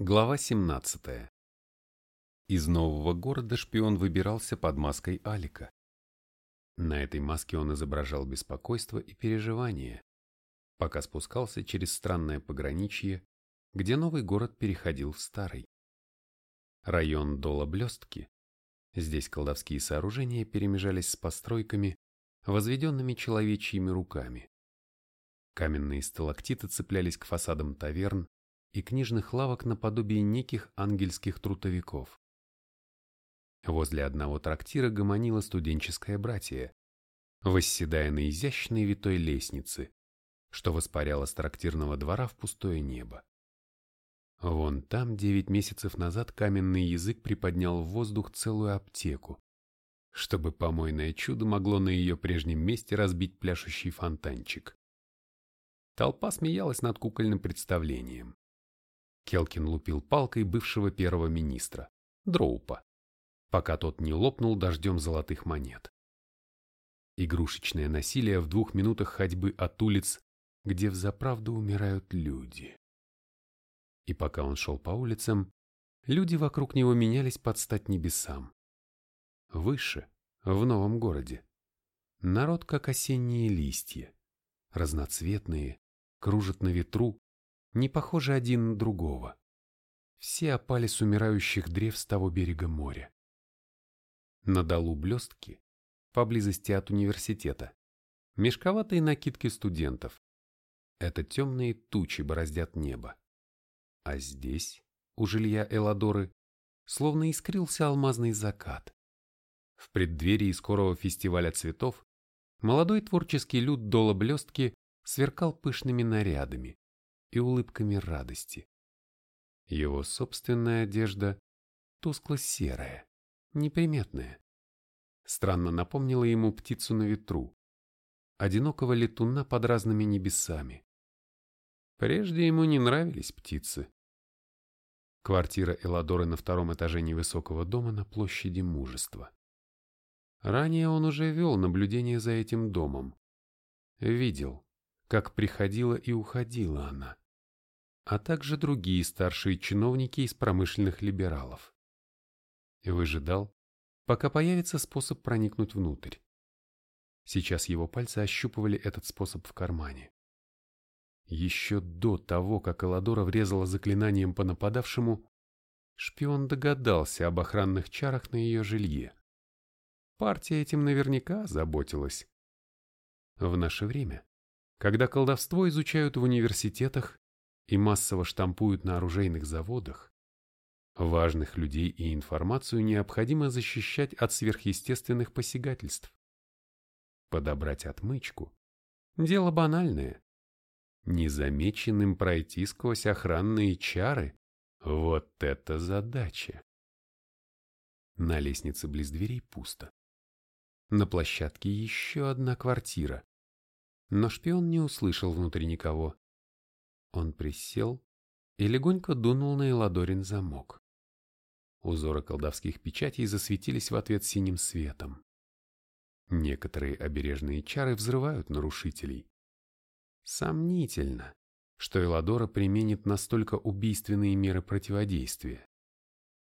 Глава 17. Из нового города шпион выбирался под маской Алика. На этой маске он изображал беспокойство и переживание, пока спускался через странное пограничье, где новый город переходил в старый. Район Дола-Блестки. Здесь колдовские сооружения перемежались с постройками, возведенными человечьими руками. Каменные сталактиты цеплялись к фасадам таверн, и книжных лавок наподобие неких ангельских трутовиков. Возле одного трактира гомонило студенческое братье, восседая на изящной витой лестнице, что воспаряло с трактирного двора в пустое небо. Вон там девять месяцев назад каменный язык приподнял в воздух целую аптеку, чтобы помойное чудо могло на ее прежнем месте разбить пляшущий фонтанчик. Толпа смеялась над кукольным представлением. Келкин лупил палкой бывшего первого министра, Дроупа, пока тот не лопнул дождем золотых монет. Игрушечное насилие в двух минутах ходьбы от улиц, где взаправду умирают люди. И пока он шел по улицам, люди вокруг него менялись под стать небесам. Выше, в новом городе, народ как осенние листья, разноцветные, кружат на ветру, не похожи один на другого. Все опали с умирающих древ с того берега моря. На долу блестки, поблизости от университета, мешковатые накидки студентов. Это темные тучи бороздят небо. А здесь, у жилья Эладоры, словно искрился алмазный закат. В преддверии скорого фестиваля цветов молодой творческий люд Дола Блестки сверкал пышными нарядами, и улыбками радости. Его собственная одежда тускло-серая, неприметная. Странно напомнила ему птицу на ветру, одинокого летуна под разными небесами. Прежде ему не нравились птицы. Квартира Эладоры на втором этаже невысокого дома на площади Мужества. Ранее он уже вел наблюдение за этим домом. Видел, как приходила и уходила она, а также другие старшие чиновники из промышленных либералов. Выжидал, пока появится способ проникнуть внутрь. Сейчас его пальцы ощупывали этот способ в кармане. Еще до того, как Эладора врезала заклинанием по нападавшему, шпион догадался об охранных чарах на ее жилье. Партия этим наверняка заботилась. В наше время когда колдовство изучают в университетах и массово штампуют на оружейных заводах, важных людей и информацию необходимо защищать от сверхъестественных посягательств. Подобрать отмычку – дело банальное. Незамеченным пройти сквозь охранные чары – вот это задача. На лестнице близ дверей пусто. На площадке еще одна квартира, но шпион не услышал внутри никого. Он присел и легонько дунул на Эладорин замок. Узоры колдовских печатей засветились в ответ синим светом. Некоторые обережные чары взрывают нарушителей. Сомнительно, что Эладора применит настолько убийственные меры противодействия.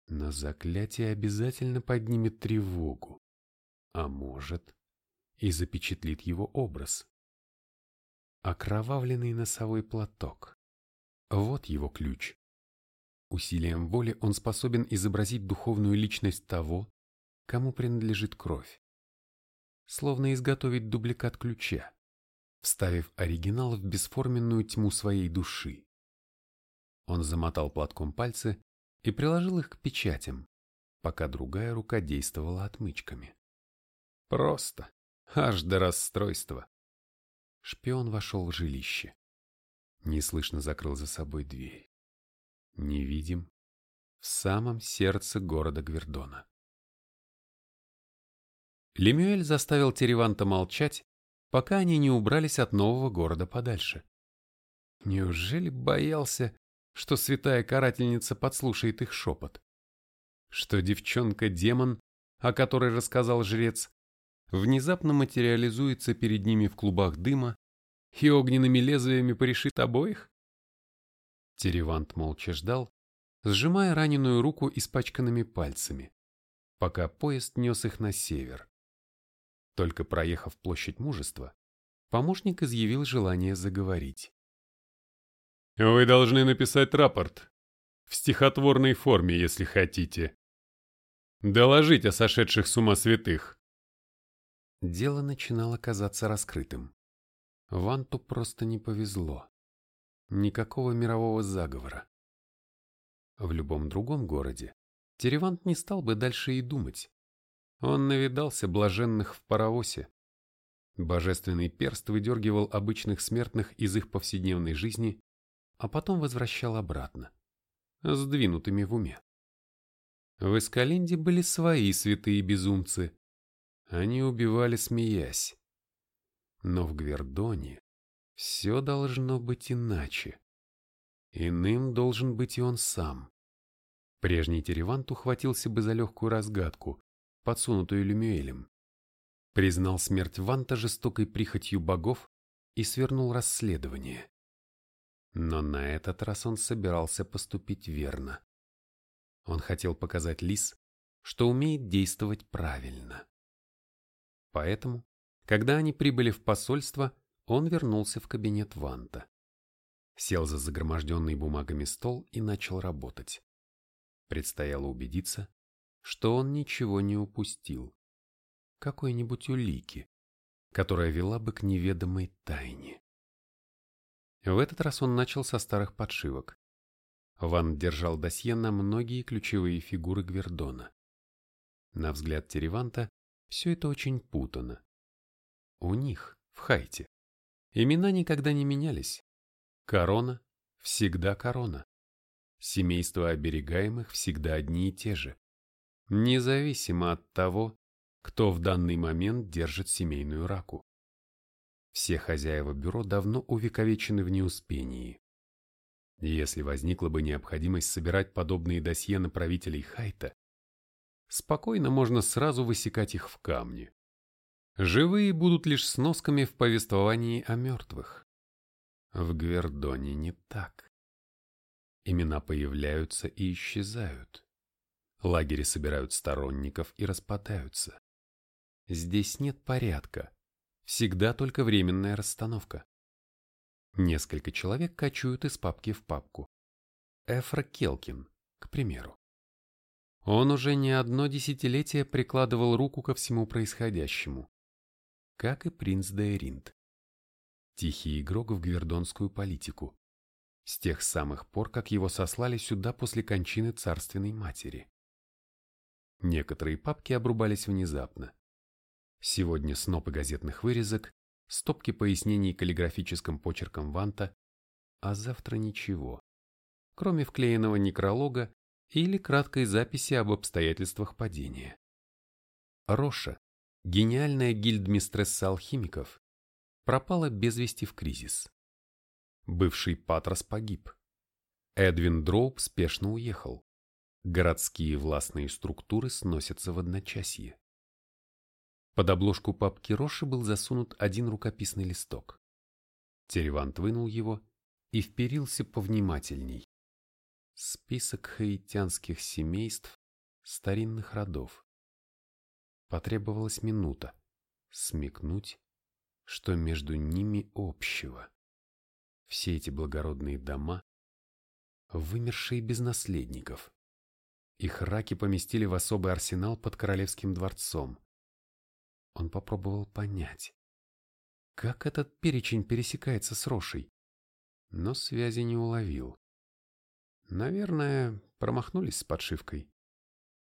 Но заклятие обязательно поднимет тревогу, а может и запечатлит его образ. Окровавленный носовой платок. Вот его ключ. Усилием воли он способен изобразить духовную личность того, кому принадлежит кровь. Словно изготовить дубликат ключа, вставив оригинал в бесформенную тьму своей души. Он замотал платком пальцы и приложил их к печатям, пока другая рука действовала отмычками. Просто, аж до расстройства. Шпион вошел в жилище. Неслышно закрыл за собой дверь. Невидим. В самом сердце города Гвердона. Лемюэль заставил Тереванта молчать, пока они не убрались от нового города подальше. Неужели боялся, что святая карательница подслушает их шепот? Что девчонка-демон, о которой рассказал жрец, внезапно материализуется перед ними в клубах дыма и огненными лезвиями порешит обоих? Теревант молча ждал, сжимая раненую руку испачканными пальцами, пока поезд нес их на север. Только проехав площадь мужества, помощник изъявил желание заговорить. «Вы должны написать рапорт. В стихотворной форме, если хотите. Доложить о сошедших с ума святых». Дело начинало казаться раскрытым. Ванту просто не повезло. Никакого мирового заговора. В любом другом городе Теревант не стал бы дальше и думать. Он навидался блаженных в паровозе. Божественный перст выдергивал обычных смертных из их повседневной жизни, а потом возвращал обратно, сдвинутыми в уме. В Эскалинде были свои святые безумцы. Они убивали, смеясь. Но в Гвердоне все должно быть иначе. Иным должен быть и он сам. Прежний Теревант ухватился бы за легкую разгадку, подсунутую Люмюэлем. Признал смерть Ванта жестокой прихотью богов и свернул расследование. Но на этот раз он собирался поступить верно. Он хотел показать Лис, что умеет действовать правильно. Поэтому когда они прибыли в посольство, он вернулся в кабинет Ванта. Сел за загроможденный бумагами стол и начал работать. Предстояло убедиться, что он ничего не упустил. Какой-нибудь улики, которая вела бы к неведомой тайне. В этот раз он начал со старых подшивок. Ван держал досье на многие ключевые фигуры Гвердона. На взгляд Тереванта, все это очень путано. У них, в Хайте, имена никогда не менялись. Корона – всегда корона. Семейства оберегаемых всегда одни и те же. Независимо от того, кто в данный момент держит семейную раку. Все хозяева бюро давно увековечены в неуспении. Если возникла бы необходимость собирать подобные досье на правителей Хайта, спокойно можно сразу высекать их в камне. Живые будут лишь сносками в повествовании о мертвых. В Гвердоне не так. Имена появляются и исчезают. Лагери собирают сторонников и распадаются. Здесь нет порядка. Всегда только временная расстановка. Несколько человек кочуют из папки в папку. Эфра Келкин, к примеру. Он уже не одно десятилетие прикладывал руку ко всему происходящему как и принц Дейринт. Тихий игрок в гвердонскую политику. С тех самых пор, как его сослали сюда после кончины царственной матери. Некоторые папки обрубались внезапно. Сегодня снопы газетных вырезок, стопки пояснений каллиграфическим почерком Ванта, а завтра ничего, кроме вклеенного некролога или краткой записи об обстоятельствах падения. Роша, гениальная гильдмистресса алхимиков, пропала без вести в кризис. Бывший Патрос погиб. Эдвин Дроуп спешно уехал. Городские властные структуры сносятся в одночасье. Под обложку папки Роши был засунут один рукописный листок. Теревант вынул его и вперился повнимательней. Список хаитянских семейств старинных родов. Потребовалась минута смекнуть, что между ними общего. Все эти благородные дома, вымершие без наследников. Их раки поместили в особый арсенал под королевским дворцом. Он попробовал понять, как этот перечень пересекается с Рошей, но связи не уловил. Наверное, промахнулись с подшивкой.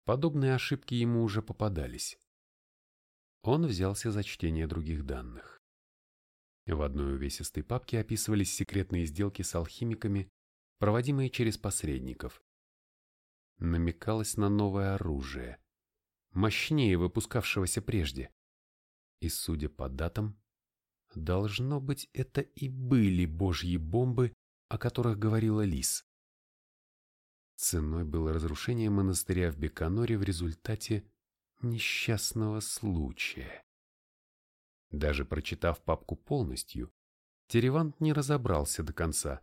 Подобные ошибки ему уже попадались. Он взялся за чтение других данных. В одной увесистой папке описывались секретные сделки с алхимиками, проводимые через посредников. Намекалось на новое оружие, мощнее выпускавшегося прежде. И, судя по датам, должно быть, это и были божьи бомбы, о которых говорила Лис. Ценой было разрушение монастыря в Беканоре в результате несчастного случая. Даже прочитав папку полностью, Теревант не разобрался до конца,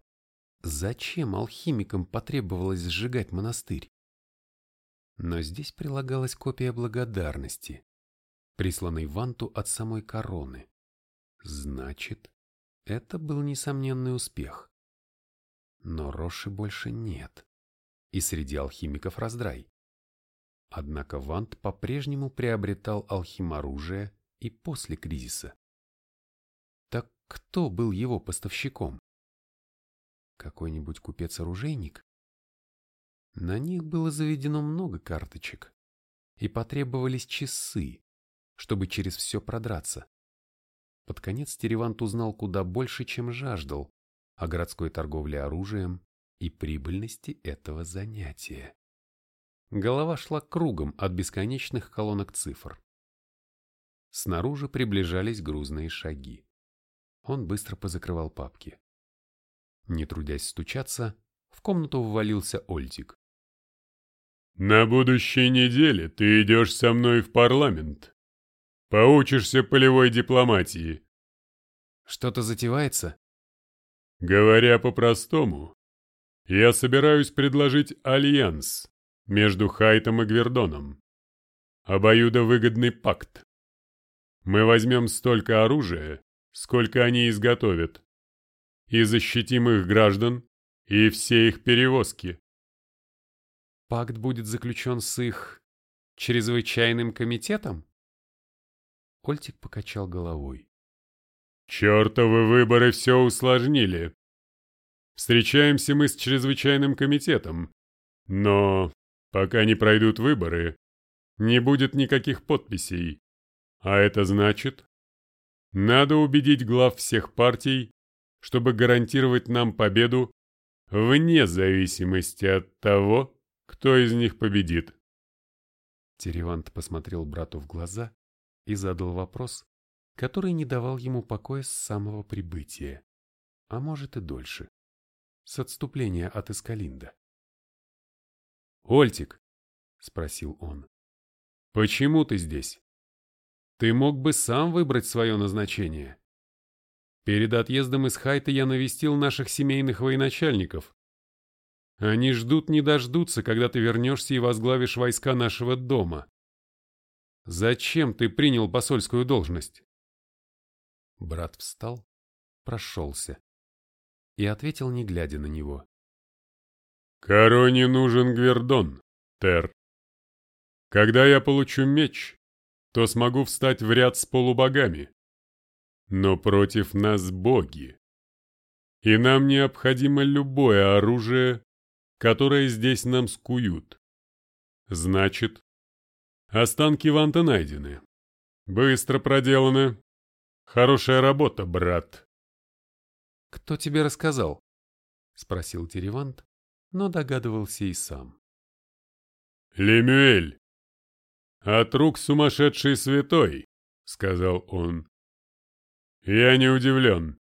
зачем алхимикам потребовалось сжигать монастырь? Но здесь прилагалась копия благодарности, присланной Ванту от самой короны. Значит, это был несомненный успех. Но Роши больше нет, и среди алхимиков раздрай. Однако Вант по-прежнему приобретал алхиморужие и после кризиса. Так кто был его поставщиком? Какой-нибудь купец-оружейник? На них было заведено много карточек, и потребовались часы, чтобы через все продраться. Под конец Теревант узнал куда больше, чем жаждал, о городской торговле оружием и прибыльности этого занятия. Голова шла кругом от бесконечных колонок цифр. Снаружи приближались грузные шаги. Он быстро позакрывал папки. Не трудясь стучаться, в комнату ввалился Ольтик. «На будущей неделе ты идешь со мной в парламент. Поучишься полевой дипломатии». «Что-то затевается?» «Говоря по-простому, я собираюсь предложить альянс между Хайтом и Гвердоном. Обоюдовыгодный пакт. Мы возьмем столько оружия, сколько они изготовят, и защитим их граждан и все их перевозки. Пакт будет заключен с их чрезвычайным комитетом? Ольтик покачал головой. Чертовы выборы все усложнили. Встречаемся мы с чрезвычайным комитетом, но пока не пройдут выборы, не будет никаких подписей. А это значит, надо убедить глав всех партий, чтобы гарантировать нам победу вне зависимости от того, кто из них победит. Теревант посмотрел брату в глаза и задал вопрос, который не давал ему покоя с самого прибытия, а может и дольше, с отступления от Искалинда. «Ольтик», — спросил он, — «почему ты здесь?» Ты мог бы сам выбрать свое назначение. Перед отъездом из Хайта я навестил наших семейных военачальников. Они ждут не дождутся, когда ты вернешься и возглавишь войска нашего дома. Зачем ты принял посольскую должность? Брат встал, прошелся и ответил, не глядя на него. «Короне нужен Гвердон, Тер. Когда я получу меч, то смогу встать в ряд с полубогами. Но против нас боги. И нам необходимо любое оружие, которое здесь нам скуют. Значит, останки Ванта найдены. Быстро проделано. Хорошая работа, брат. «Кто тебе рассказал?» — спросил Теревант, но догадывался и сам. «Лемюэль, «От рук сумасшедший святой», — сказал он. «Я не удивлен.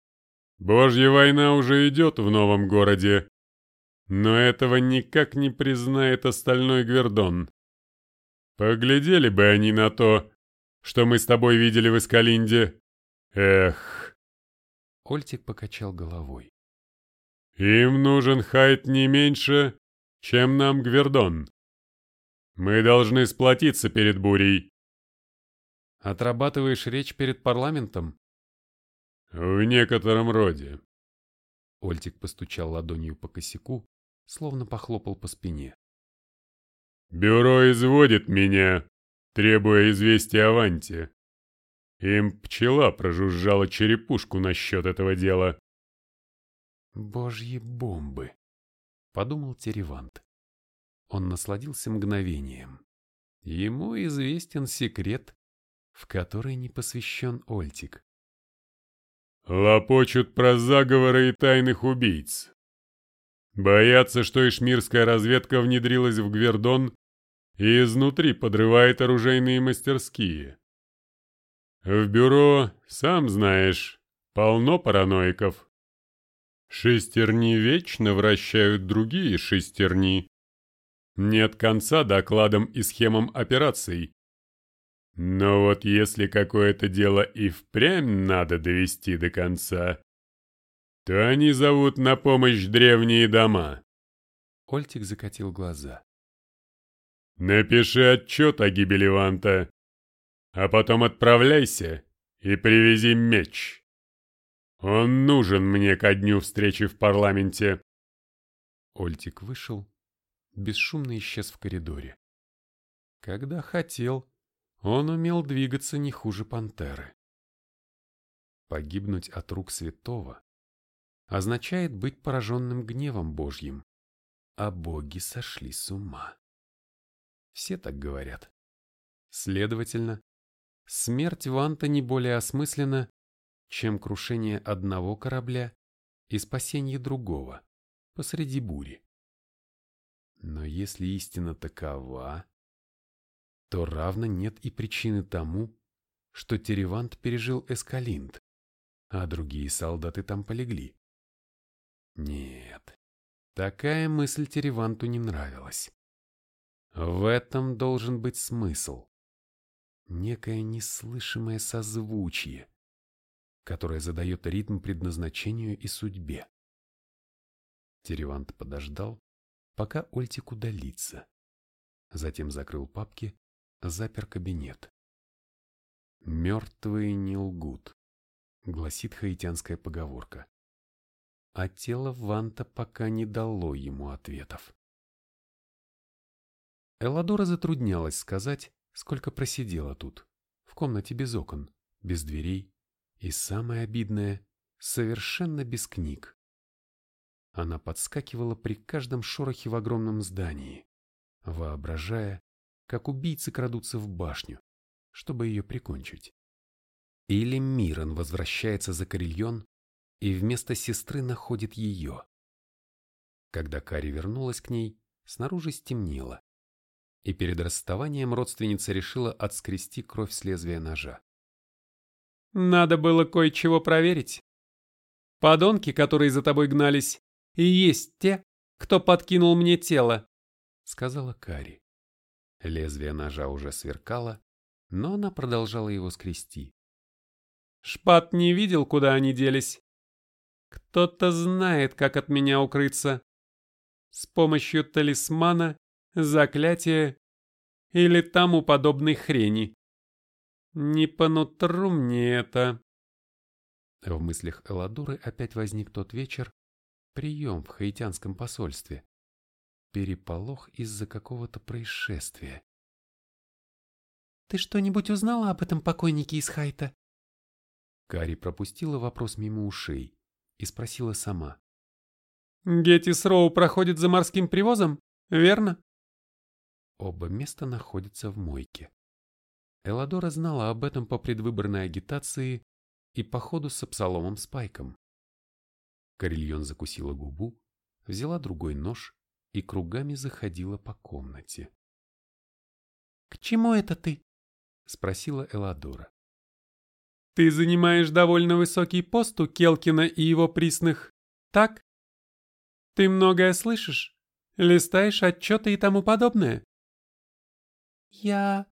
Божья война уже идет в новом городе, но этого никак не признает остальной Гвердон. Поглядели бы они на то, что мы с тобой видели в Искалинде. Эх!» Ольтик покачал головой. «Им нужен Хайт не меньше, чем нам Гвердон. Мы должны сплотиться перед бурей. Отрабатываешь речь перед парламентом? В некотором роде. Ольтик постучал ладонью по косяку, словно похлопал по спине. Бюро изводит меня, требуя известия о Ванте. Им пчела прожужжала черепушку насчет этого дела. «Божьи бомбы!» — подумал Теревант. Он насладился мгновением. Ему известен секрет, в который не посвящен Ольтик. Лопочут про заговоры и тайных убийц. Боятся, что ишмирская разведка внедрилась в Гвердон и изнутри подрывает оружейные мастерские. В бюро, сам знаешь, полно параноиков. Шестерни вечно вращают другие шестерни. Нет конца докладам и схемам операций. Но вот если какое-то дело и впрямь надо довести до конца, то они зовут на помощь древние дома. Ольтик закатил глаза. Напиши отчет о гибели Ванта, а потом отправляйся и привези меч. Он нужен мне ко дню встречи в парламенте. Ольтик вышел, бесшумно исчез в коридоре. Когда хотел, он умел двигаться не хуже пантеры. Погибнуть от рук святого означает быть пораженным гневом Божьим, а боги сошли с ума. Все так говорят. Следовательно, смерть Ванта не более осмысленна, чем крушение одного корабля и спасение другого посреди бури. Но если истина такова, то равно нет и причины тому, что Теревант пережил Эскалинт, а другие солдаты там полегли. Нет, такая мысль Тереванту не нравилась. В этом должен быть смысл. Некое неслышимое созвучие, которое задает ритм предназначению и судьбе. Теревант подождал, пока Ольтик удалится. Затем закрыл папки, запер кабинет. «Мертвые не лгут», — гласит хаитянская поговорка. А тело Ванта пока не дало ему ответов. Эладора затруднялась сказать, сколько просидела тут, в комнате без окон, без дверей и, самое обидное, совершенно без книг. Она подскакивала при каждом шорохе в огромном здании, воображая, как убийцы крадутся в башню, чтобы ее прикончить. Или Мирон возвращается за Карельон и вместо сестры находит ее. Когда Кари вернулась к ней, снаружи стемнело, и перед расставанием родственница решила отскрести кровь с лезвия ножа. «Надо было кое-чего проверить. Подонки, которые за тобой гнались, и есть те, кто подкинул мне тело», — сказала Кари. Лезвие ножа уже сверкало, но она продолжала его скрести. «Шпат не видел, куда они делись. Кто-то знает, как от меня укрыться. С помощью талисмана, заклятия или тому подобной хрени. Не по нутру мне это». В мыслях Эладуры опять возник тот вечер, Прием в хаитянском посольстве. Переполох из-за какого-то происшествия. «Ты что-нибудь узнала об этом покойнике из Хайта?» Кари пропустила вопрос мимо ушей и спросила сама. «Геттис Роу проходит за морским привозом, верно?» Оба места находятся в мойке. Эладора знала об этом по предвыборной агитации и по ходу с Абсаломом Спайком. Карельон закусила губу, взяла другой нож и кругами заходила по комнате. «К чему это ты?» — спросила Эладора. «Ты занимаешь довольно высокий пост у Келкина и его присных, так? Ты многое слышишь, листаешь отчеты и тому подобное?» «Я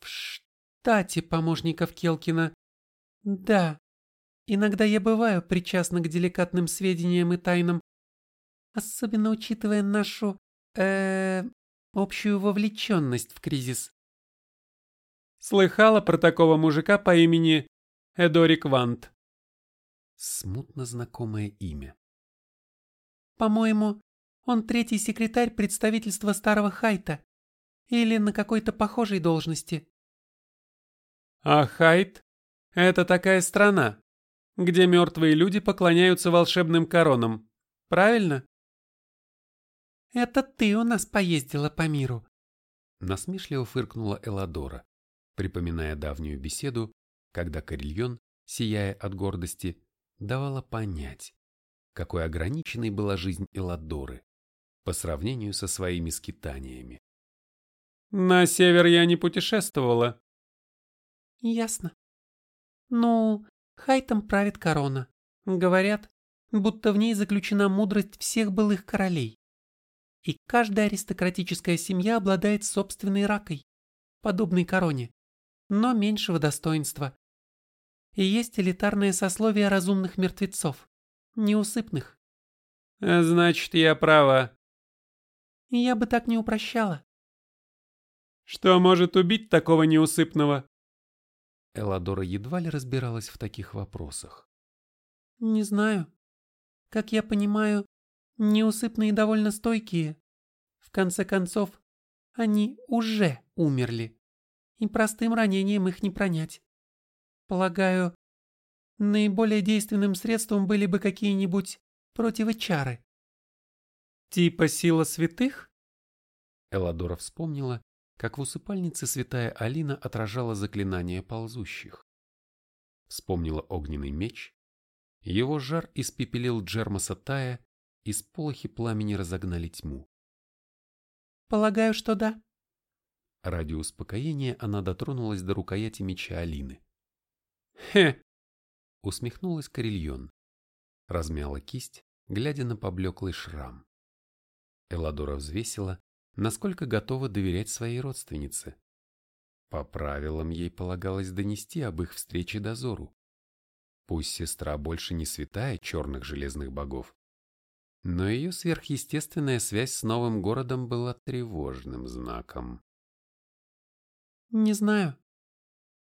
в штате помощников Келкина. Да, Иногда я бываю причастна к деликатным сведениям и тайнам, особенно учитывая нашу, э, общую вовлеченность в кризис. Слыхала про такого мужика по имени Эдорик Вант? Смутно знакомое имя. По-моему, он третий секретарь представительства Старого Хайта или на какой-то похожей должности. А Хайт — это такая страна, где мертвые люди поклоняются волшебным коронам. Правильно? Это ты у нас поездила по миру. Насмешливо фыркнула Эладора, припоминая давнюю беседу, когда Карельон, сияя от гордости, давала понять, какой ограниченной была жизнь Эладоры по сравнению со своими скитаниями. «На север я не путешествовала». «Ясно. Ну, Хайтом правит корона. Говорят, будто в ней заключена мудрость всех былых королей. И каждая аристократическая семья обладает собственной ракой, подобной короне, но меньшего достоинства. И есть элитарное сословие разумных мертвецов, неусыпных. Значит, я права. Я бы так не упрощала. Что может убить такого неусыпного? Эладора едва ли разбиралась в таких вопросах. Не знаю. Как я понимаю, неусыпные довольно стойкие. В конце концов, они уже умерли, и простым ранением их не пронять. Полагаю, наиболее действенным средством были бы какие-нибудь противочары. Типа сила святых? Эладора вспомнила, как в усыпальнице святая Алина отражала заклинания ползущих. Вспомнила огненный меч. Его жар испепелил Джермаса Тая, и сполохи пламени разогнали тьму. Полагаю, что да. Ради успокоения она дотронулась до рукояти меча Алины. Хе! Усмехнулась Карельон. Размяла кисть, глядя на поблеклый шрам. Эладора взвесила, насколько готова доверять своей родственнице. По правилам ей полагалось донести об их встрече дозору. Пусть сестра больше не святая черных железных богов, но ее сверхъестественная связь с новым городом была тревожным знаком. Не знаю.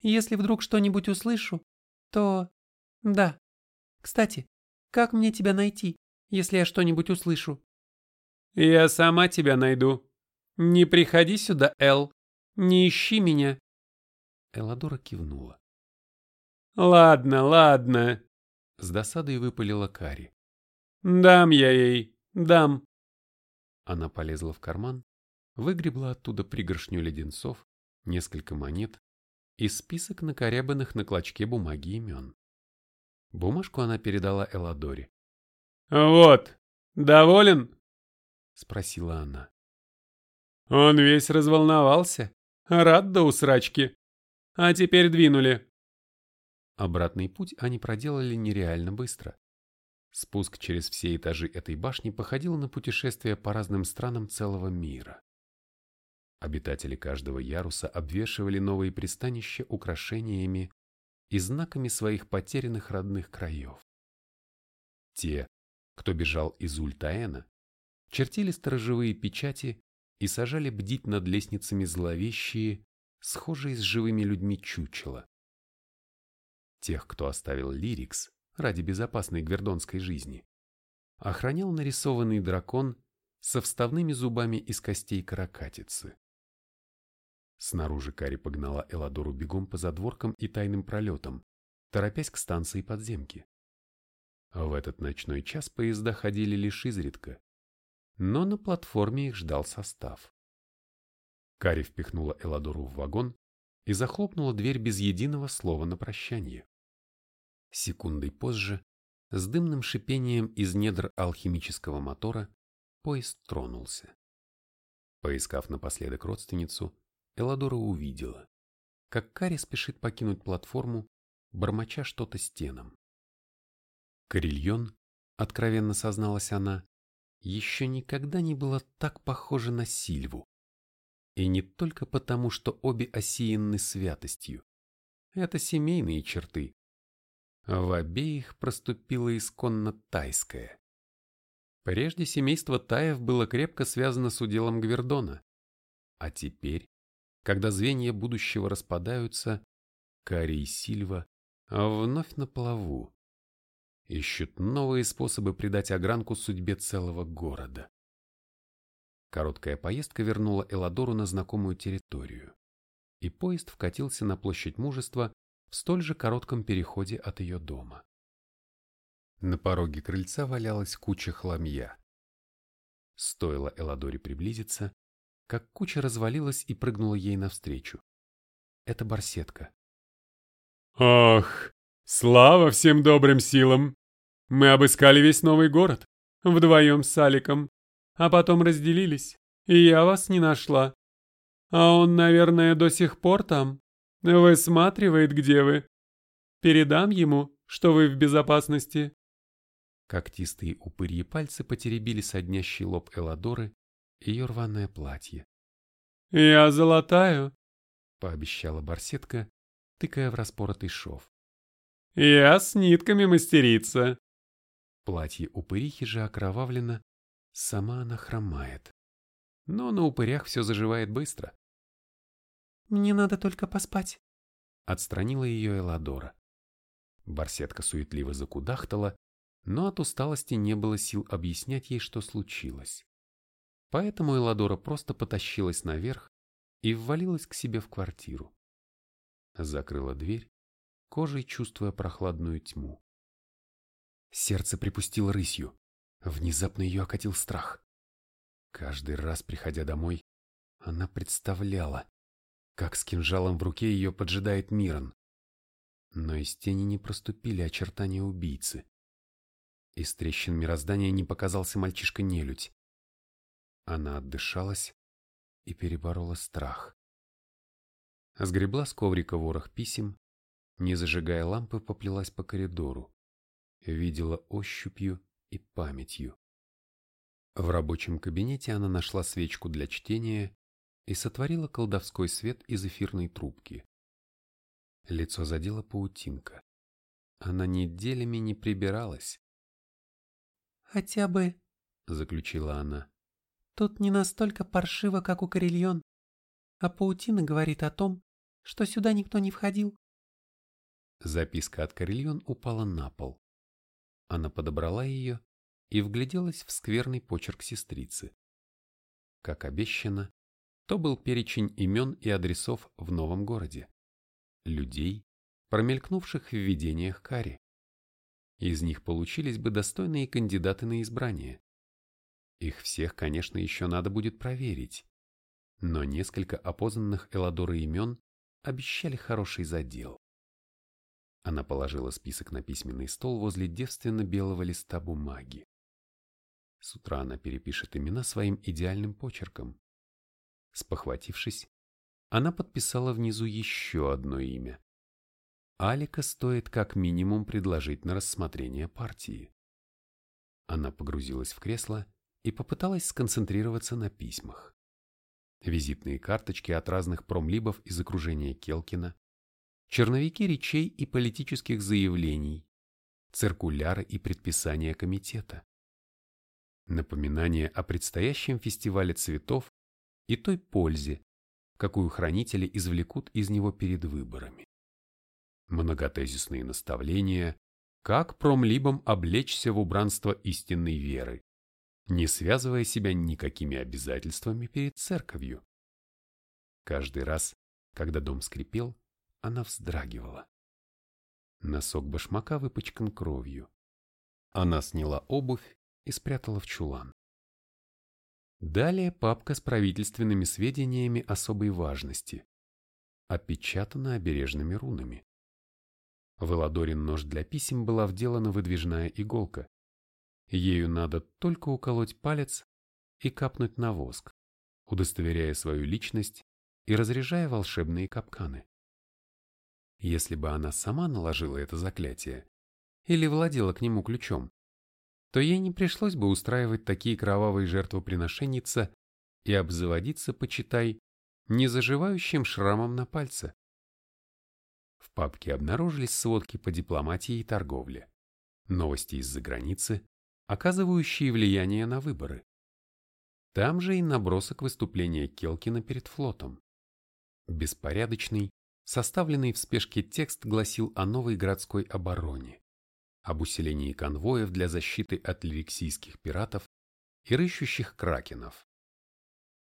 Если вдруг что-нибудь услышу, то... Да. Кстати, как мне тебя найти, если я что-нибудь услышу? Я сама тебя найду. Не приходи сюда, Эл. Не ищи меня. Эладора кивнула. Ладно, ладно. С досадой выпалила Кари. Дам я ей, дам. Она полезла в карман, выгребла оттуда пригоршню леденцов, несколько монет и список накорябанных на клочке бумаги имен. Бумажку она передала Эладоре. «Вот, доволен?» — спросила она. Он весь разволновался, рад до усрачки. А теперь двинули. Обратный путь они проделали нереально быстро. Спуск через все этажи этой башни походил на путешествие по разным странам целого мира. Обитатели каждого яруса обвешивали новые пристанища украшениями и знаками своих потерянных родных краев. Те, кто бежал из Ультаэна, чертили сторожевые печати и сажали бдить над лестницами зловещие, схожие с живыми людьми чучела. Тех, кто оставил Лирикс, ради безопасной гвердонской жизни, охранял нарисованный дракон со вставными зубами из костей каракатицы. Снаружи Кари погнала Эладору бегом по задворкам и тайным пролетам, торопясь к станции подземки. В этот ночной час поезда ходили лишь изредка, но на платформе их ждал состав. Кари впихнула Эладору в вагон и захлопнула дверь без единого слова на прощание. Секундой позже, с дымным шипением из недр алхимического мотора, поезд тронулся. Поискав напоследок родственницу, Эладора увидела, как Кари спешит покинуть платформу, бормоча что-то стенам. Карельон, откровенно созналась она, еще никогда не была так похожа на Сильву. И не только потому, что обе осеяны святостью. Это семейные черты, в обеих проступила исконно тайская. Прежде семейство Таев было крепко связано с уделом Гвердона. А теперь, когда звенья будущего распадаются, Кари и Сильва вновь на плаву. Ищут новые способы придать огранку судьбе целого города. Короткая поездка вернула Эладору на знакомую территорию, и поезд вкатился на площадь мужества в столь же коротком переходе от ее дома. На пороге крыльца валялась куча хламья. Стоило Эладоре приблизиться, как куча развалилась и прыгнула ей навстречу. Это барсетка. «Ох, слава всем добрым силам! Мы обыскали весь новый город, вдвоем с Аликом, а потом разделились, и я вас не нашла. А он, наверное, до сих пор там?» Высматривает, где вы. Передам ему, что вы в безопасности. Когтистые упырьи пальцы потеребили соднящий лоб Эладоры и ее рваное платье. «Я золотаю», — пообещала барсетка, тыкая в распоротый шов. «Я с нитками мастерица». Платье упырихи же окровавлено, сама она хромает. Но на упырях все заживает быстро. «Мне надо только поспать», — отстранила ее Эладора. Барсетка суетливо закудахтала, но от усталости не было сил объяснять ей, что случилось. Поэтому Эладора просто потащилась наверх и ввалилась к себе в квартиру. Закрыла дверь, кожей чувствуя прохладную тьму. Сердце припустило рысью. Внезапно ее окатил страх. Каждый раз, приходя домой, она представляла, как с кинжалом в руке ее поджидает Мирон. Но из тени не проступили очертания убийцы. Из трещин мироздания не показался мальчишка-нелюдь. Она отдышалась и переборола страх. Сгребла с коврика ворох писем, не зажигая лампы, поплелась по коридору. Видела ощупью и памятью. В рабочем кабинете она нашла свечку для чтения и сотворила колдовской свет из эфирной трубки. Лицо задела паутинка. Она неделями не прибиралась. «Хотя бы», — заключила она, — «тут не настолько паршиво, как у Карельон, а паутина говорит о том, что сюда никто не входил». Записка от Карельон упала на пол. Она подобрала ее и вгляделась в скверный почерк сестрицы. Как обещано, то был перечень имен и адресов в новом городе. Людей, промелькнувших в видениях Кари. Из них получились бы достойные кандидаты на избрание. Их всех, конечно, еще надо будет проверить. Но несколько опознанных Эладора имен обещали хороший задел. Она положила список на письменный стол возле девственно-белого листа бумаги. С утра она перепишет имена своим идеальным почерком. Спохватившись, она подписала внизу еще одно имя. Алика стоит как минимум предложить на рассмотрение партии. Она погрузилась в кресло и попыталась сконцентрироваться на письмах. Визитные карточки от разных промлибов из окружения Келкина, черновики речей и политических заявлений, циркуляры и предписания комитета. Напоминание о предстоящем фестивале цветов и той пользе, какую хранители извлекут из него перед выборами. Многотезисные наставления, как промлибам облечься в убранство истинной веры, не связывая себя никакими обязательствами перед церковью. Каждый раз, когда дом скрипел, она вздрагивала. Носок башмака выпачкан кровью. Она сняла обувь и спрятала в чулан. Далее папка с правительственными сведениями особой важности, опечатана обережными рунами. В Эладорин нож для писем была вделана выдвижная иголка. Ею надо только уколоть палец и капнуть на воск, удостоверяя свою личность и разряжая волшебные капканы. Если бы она сама наложила это заклятие или владела к нему ключом, то ей не пришлось бы устраивать такие кровавые жертвоприношенница и обзаводиться, почитай, незаживающим шрамом на пальце. В папке обнаружились сводки по дипломатии и торговле, новости из-за границы, оказывающие влияние на выборы. Там же и набросок выступления Келкина перед флотом. Беспорядочный, Составленный в спешке текст гласил о новой городской обороне, об усилении конвоев для защиты от лириксийских пиратов и рыщущих кракенов.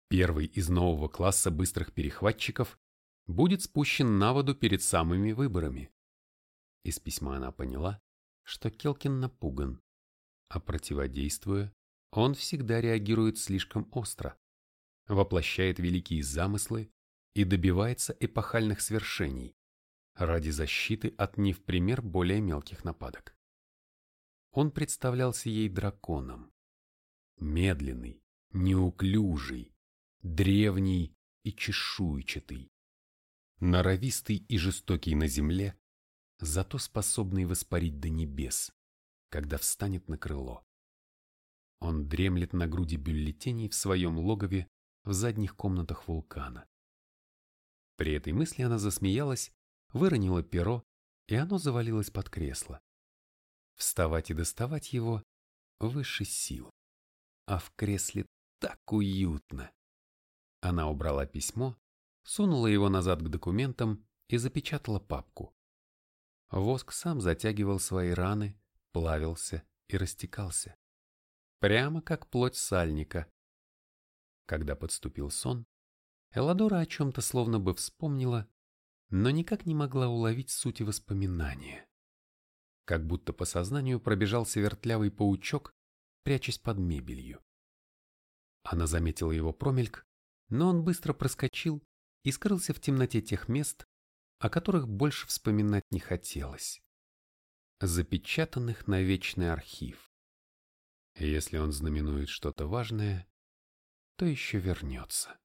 Первый из нового класса быстрых перехватчиков будет спущен на воду перед самыми выборами. Из письма она поняла, что Келкин напуган, а противодействуя, он всегда реагирует слишком остро, воплощает великие замыслы и добивается эпохальных свершений ради защиты от не в пример более мелких нападок. Он представлялся ей драконом. Медленный, неуклюжий, древний и чешуйчатый. Норовистый и жестокий на земле, зато способный воспарить до небес, когда встанет на крыло. Он дремлет на груди бюллетеней в своем логове в задних комнатах вулкана. При этой мысли она засмеялась, выронила перо, и оно завалилось под кресло. Вставать и доставать его выше сил. А в кресле так уютно. Она убрала письмо, сунула его назад к документам и запечатала папку. Воск сам затягивал свои раны, плавился и растекался. Прямо как плоть сальника. Когда подступил сон, Эладора о чем-то словно бы вспомнила, но никак не могла уловить сути воспоминания. Как будто по сознанию пробежался вертлявый паучок, прячась под мебелью. Она заметила его промельк, но он быстро проскочил и скрылся в темноте тех мест, о которых больше вспоминать не хотелось. Запечатанных на вечный архив. Если он знаменует что-то важное, то еще вернется.